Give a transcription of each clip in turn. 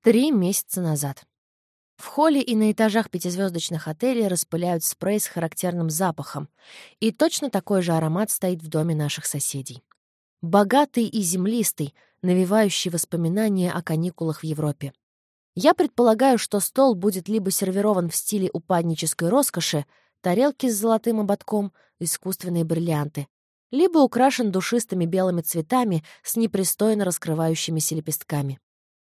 Три месяца назад. В холле и на этажах пятизвездочных отелей распыляют спрей с характерным запахом, и точно такой же аромат стоит в доме наших соседей. Богатый и землистый, навевающий воспоминания о каникулах в Европе. Я предполагаю, что стол будет либо сервирован в стиле упаднической роскоши, тарелки с золотым ободком, искусственные бриллианты, либо украшен душистыми белыми цветами с непристойно раскрывающимися лепестками.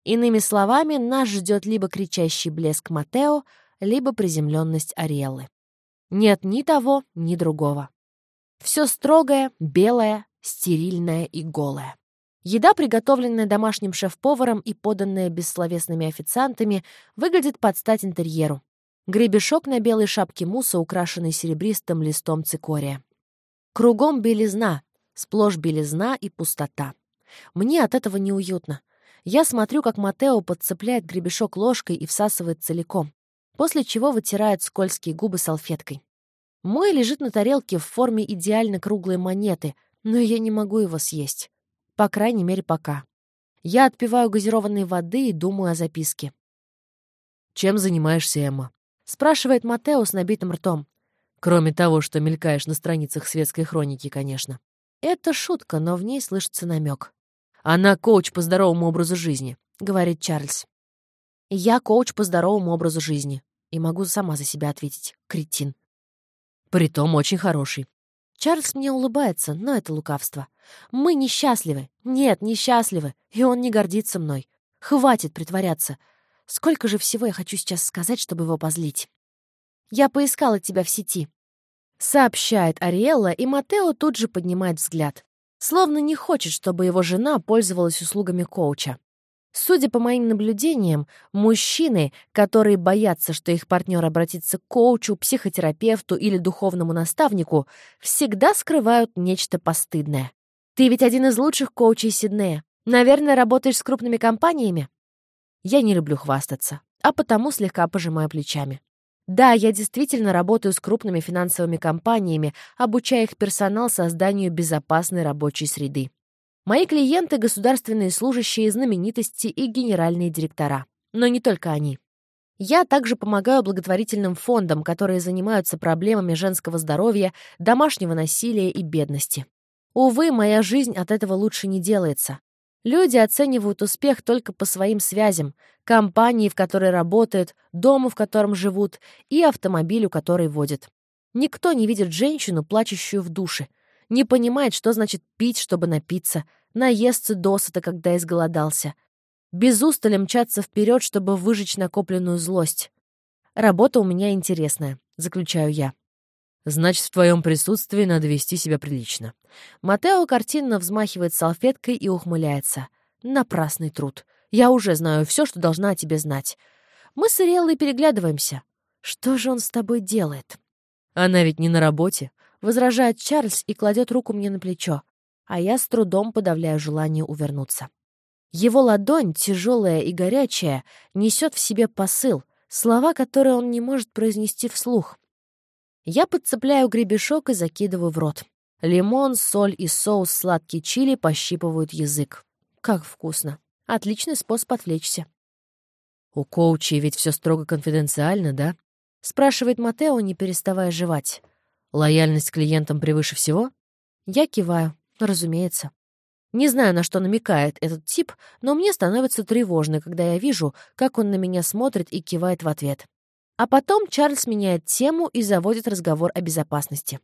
Иными словами, нас ждет либо кричащий блеск Матео, либо приземленность Ариэллы. Нет ни того, ни другого. Все строгое, белое, стерильное и голое. Еда, приготовленная домашним шеф-поваром и поданная бессловесными официантами, выглядит под стать интерьеру. Гребешок на белой шапке муса, украшенный серебристым листом цикория. Кругом белизна, сплошь белизна и пустота. Мне от этого неуютно. Я смотрю, как Матео подцепляет гребешок ложкой и всасывает целиком, после чего вытирает скользкие губы салфеткой. Мой лежит на тарелке в форме идеально круглой монеты, но я не могу его съесть. По крайней мере, пока. Я отпиваю газированной воды и думаю о записке. «Чем занимаешься, Эмма?» — спрашивает Матео с набитым ртом. «Кроме того, что мелькаешь на страницах светской хроники, конечно». Это шутка, но в ней слышится намек. Она коуч по здоровому образу жизни», — говорит Чарльз. «Я коуч по здоровому образу жизни. И могу сама за себя ответить. Кретин». «Притом очень хороший». Чарльз мне улыбается, но это лукавство. Мы несчастливы. Нет, несчастливы. И он не гордится мной. Хватит притворяться. Сколько же всего я хочу сейчас сказать, чтобы его позлить. Я поискала тебя в сети. Сообщает Ариэлла, и Матео тут же поднимает взгляд словно не хочет, чтобы его жена пользовалась услугами коуча. Судя по моим наблюдениям, мужчины, которые боятся, что их партнер обратится к коучу, психотерапевту или духовному наставнику, всегда скрывают нечто постыдное. Ты ведь один из лучших коучей Сиднея. Наверное, работаешь с крупными компаниями? Я не люблю хвастаться, а потому слегка пожимаю плечами. Да, я действительно работаю с крупными финансовыми компаниями, обучая их персонал созданию безопасной рабочей среды. Мои клиенты — государственные служащие, знаменитости и генеральные директора. Но не только они. Я также помогаю благотворительным фондам, которые занимаются проблемами женского здоровья, домашнего насилия и бедности. Увы, моя жизнь от этого лучше не делается. Люди оценивают успех только по своим связям, компании, в которой работают, дому, в котором живут, и автомобилю, который водят. Никто не видит женщину, плачущую в душе, не понимает, что значит пить, чтобы напиться, наесться досыта, когда изголодался. Без устали мчаться вперед, чтобы выжечь накопленную злость. Работа у меня интересная, заключаю я. Значит, в твоем присутствии надо вести себя прилично. Матео картинно взмахивает салфеткой и ухмыляется. Напрасный труд. Я уже знаю все, что должна о тебе знать. Мы с Ириэллой переглядываемся. Что же он с тобой делает? Она ведь не на работе. Возражает Чарльз и кладет руку мне на плечо, а я с трудом подавляю желание увернуться. Его ладонь, тяжелая и горячая, несет в себе посыл, слова, которые он не может произнести вслух. Я подцепляю гребешок и закидываю в рот. Лимон, соль и соус сладкий чили пощипывают язык. Как вкусно. Отличный способ отвлечься. «У коучей ведь все строго конфиденциально, да?» — спрашивает Матео, не переставая жевать. «Лояльность клиентам превыше всего?» Я киваю. Разумеется. Не знаю, на что намекает этот тип, но мне становится тревожно, когда я вижу, как он на меня смотрит и кивает в ответ. А потом Чарльз меняет тему и заводит разговор о безопасности.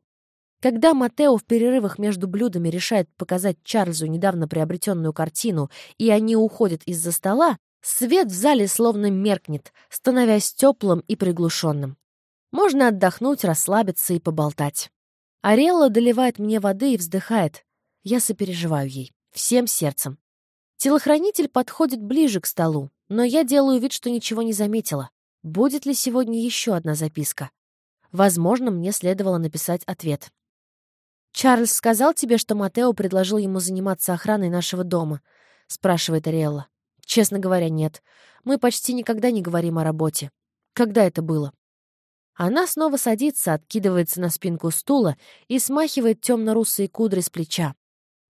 Когда Матео в перерывах между блюдами решает показать Чарльзу недавно приобретенную картину, и они уходят из-за стола, свет в зале словно меркнет, становясь теплым и приглушенным. Можно отдохнуть, расслабиться и поболтать. Арелла доливает мне воды и вздыхает. Я сопереживаю ей. Всем сердцем. Телохранитель подходит ближе к столу, но я делаю вид, что ничего не заметила. Будет ли сегодня еще одна записка? Возможно, мне следовало написать ответ. «Чарльз сказал тебе, что Матео предложил ему заниматься охраной нашего дома?» — спрашивает Ариэлла. «Честно говоря, нет. Мы почти никогда не говорим о работе. Когда это было?» Она снова садится, откидывается на спинку стула и смахивает темно-русые кудри с плеча.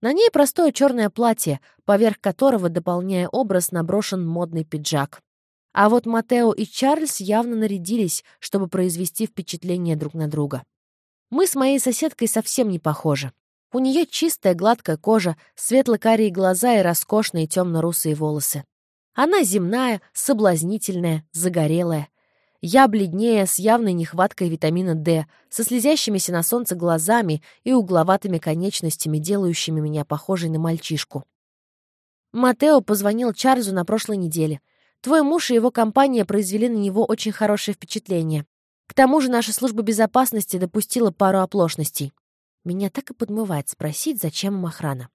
На ней простое черное платье, поверх которого, дополняя образ, наброшен модный пиджак. А вот Матео и Чарльз явно нарядились, чтобы произвести впечатление друг на друга. Мы с моей соседкой совсем не похожи. У нее чистая гладкая кожа, светло-карие глаза и роскошные темно-русые волосы. Она земная, соблазнительная, загорелая. Я бледнее, с явной нехваткой витамина D, со слезящимися на солнце глазами и угловатыми конечностями, делающими меня похожей на мальчишку. Матео позвонил Чарльзу на прошлой неделе. Твой муж и его компания произвели на него очень хорошее впечатление. К тому же наша служба безопасности допустила пару оплошностей. Меня так и подмывает спросить, зачем им охрана.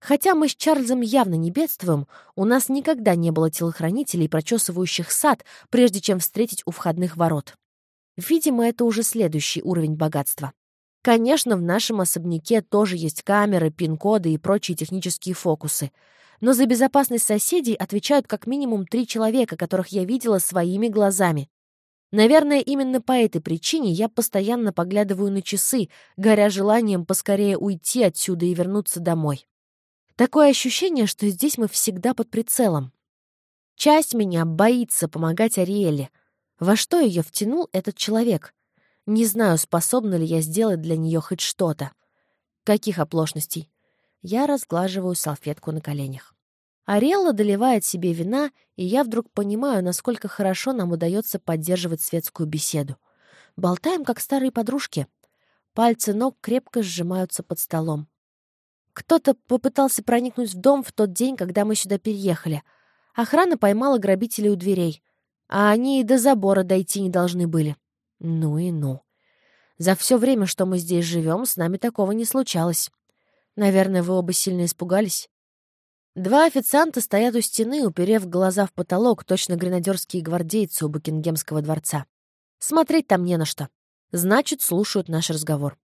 Хотя мы с Чарльзом явно не бедствуем, у нас никогда не было телохранителей, прочесывающих сад, прежде чем встретить у входных ворот. Видимо, это уже следующий уровень богатства. Конечно, в нашем особняке тоже есть камеры, пин-коды и прочие технические фокусы. Но за безопасность соседей отвечают как минимум три человека, которых я видела своими глазами. Наверное, именно по этой причине я постоянно поглядываю на часы, горя желанием поскорее уйти отсюда и вернуться домой. Такое ощущение, что здесь мы всегда под прицелом. Часть меня боится помогать Ариэле. Во что ее втянул этот человек? Не знаю, способна ли я сделать для нее хоть что-то. Каких оплошностей? Я разглаживаю салфетку на коленях. Ариэлла доливает себе вина, и я вдруг понимаю, насколько хорошо нам удается поддерживать светскую беседу. Болтаем, как старые подружки. Пальцы ног крепко сжимаются под столом. Кто-то попытался проникнуть в дом в тот день, когда мы сюда переехали. Охрана поймала грабителей у дверей. А они и до забора дойти не должны были. Ну и ну. За все время, что мы здесь живем, с нами такого не случалось. Наверное, вы оба сильно испугались. Два официанта стоят у стены, уперев глаза в потолок, точно гренадерские гвардейцы у Букингемского дворца. Смотреть там не на что. Значит, слушают наш разговор.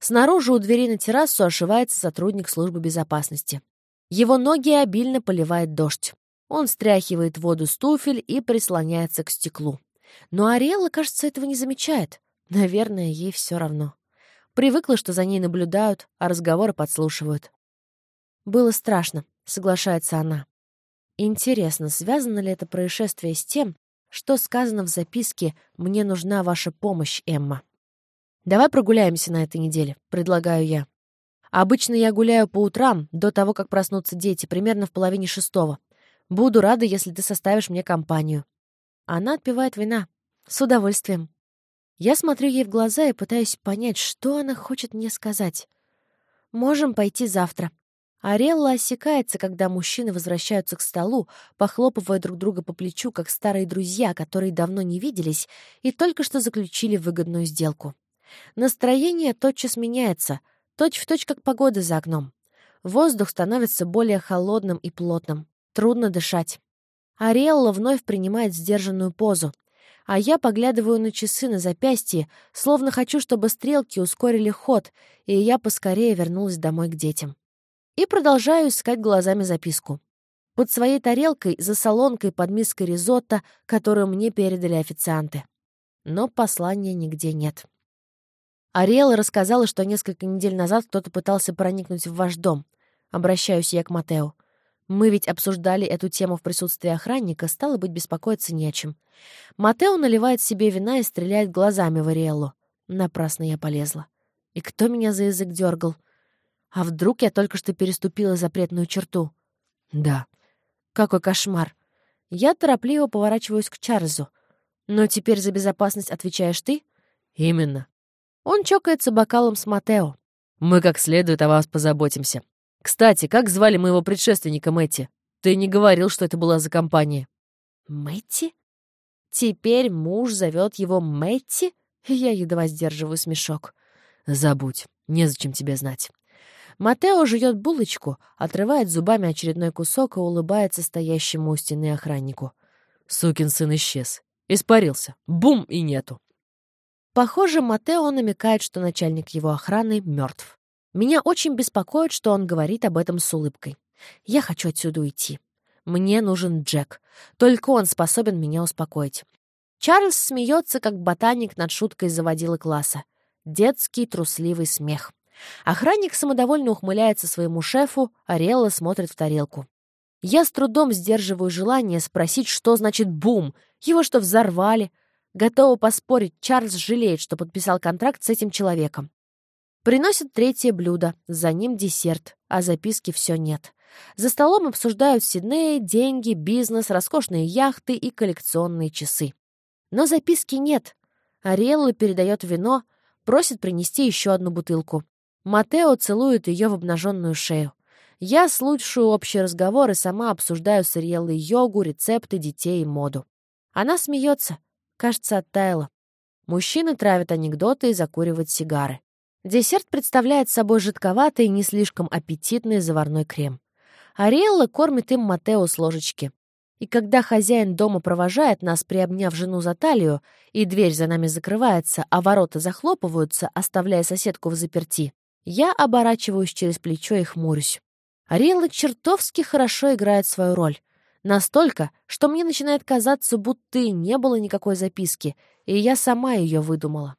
Снаружи у двери на террасу ошивается сотрудник службы безопасности. Его ноги обильно поливает дождь. Он стряхивает воду с туфель и прислоняется к стеклу. Но Ариэла, кажется, этого не замечает. Наверное, ей все равно. Привыкла, что за ней наблюдают, а разговоры подслушивают. Было страшно соглашается она. Интересно, связано ли это происшествие с тем, что сказано в записке «Мне нужна ваша помощь, Эмма». «Давай прогуляемся на этой неделе», — предлагаю я. «Обычно я гуляю по утрам, до того, как проснутся дети, примерно в половине шестого. Буду рада, если ты составишь мне компанию». Она отпивает вина. С удовольствием. Я смотрю ей в глаза и пытаюсь понять, что она хочет мне сказать. «Можем пойти завтра», Арелла осекается, когда мужчины возвращаются к столу, похлопывая друг друга по плечу, как старые друзья, которые давно не виделись и только что заключили выгодную сделку. Настроение тотчас меняется, точь-в-точь, точь, как погода за окном. Воздух становится более холодным и плотным. Трудно дышать. Ариэлла вновь принимает сдержанную позу, а я поглядываю на часы на запястье, словно хочу, чтобы стрелки ускорили ход, и я поскорее вернулась домой к детям и продолжаю искать глазами записку. Под своей тарелкой, за солонкой под миской ризотто, которую мне передали официанты. Но послания нигде нет. Ариэла рассказала, что несколько недель назад кто-то пытался проникнуть в ваш дом. Обращаюсь я к Матео. Мы ведь обсуждали эту тему в присутствии охранника, стало быть, беспокоиться не о чем. Матео наливает себе вина и стреляет глазами в Ариэллу. Напрасно я полезла. И кто меня за язык дергал? А вдруг я только что переступила запретную черту? Да. Какой кошмар. Я торопливо поворачиваюсь к Чарльзу. Но теперь за безопасность отвечаешь ты? Именно. Он чокается бокалом с Матео. Мы как следует о вас позаботимся. Кстати, как звали моего предшественника Мэтти? Ты не говорил, что это была за компания. Мэтти? Теперь муж зовет его Мэтти? Я едва сдерживаю смешок. Забудь, незачем тебе знать. Матео жует булочку, отрывает зубами очередной кусок и улыбается стоящему у стены охраннику. Сукин сын исчез. Испарился. Бум, и нету. Похоже, Матео намекает, что начальник его охраны мертв. Меня очень беспокоит, что он говорит об этом с улыбкой. Я хочу отсюда уйти. Мне нужен Джек. Только он способен меня успокоить. Чарльз смеется, как ботаник над шуткой заводила класса. Детский трусливый смех. Охранник самодовольно ухмыляется своему шефу, а Релла смотрит в тарелку. Я с трудом сдерживаю желание спросить, что значит «бум». Его что, взорвали? Готова поспорить, Чарльз жалеет, что подписал контракт с этим человеком. Приносят третье блюдо, за ним десерт, а записки все нет. За столом обсуждают Сидней, деньги, бизнес, роскошные яхты и коллекционные часы. Но записки нет. Ариэлла передает вино, просит принести еще одну бутылку. Матео целует ее в обнаженную шею. Я слушаю общий разговор и сама обсуждаю с Ариэллой йогу, рецепты детей и моду. Она смеется. Кажется, оттаяла. Мужчины травят анекдоты и закуривают сигары. Десерт представляет собой жидковатый не слишком аппетитный заварной крем. Ариэлла кормит им Матео с ложечки. И когда хозяин дома провожает нас, приобняв жену за талию, и дверь за нами закрывается, а ворота захлопываются, оставляя соседку в заперти, я оборачиваюсь через плечо и хмурюсь. Ариэлла чертовски хорошо играет свою роль. Настолько, что мне начинает казаться, будто и не было никакой записки, и я сама ее выдумала.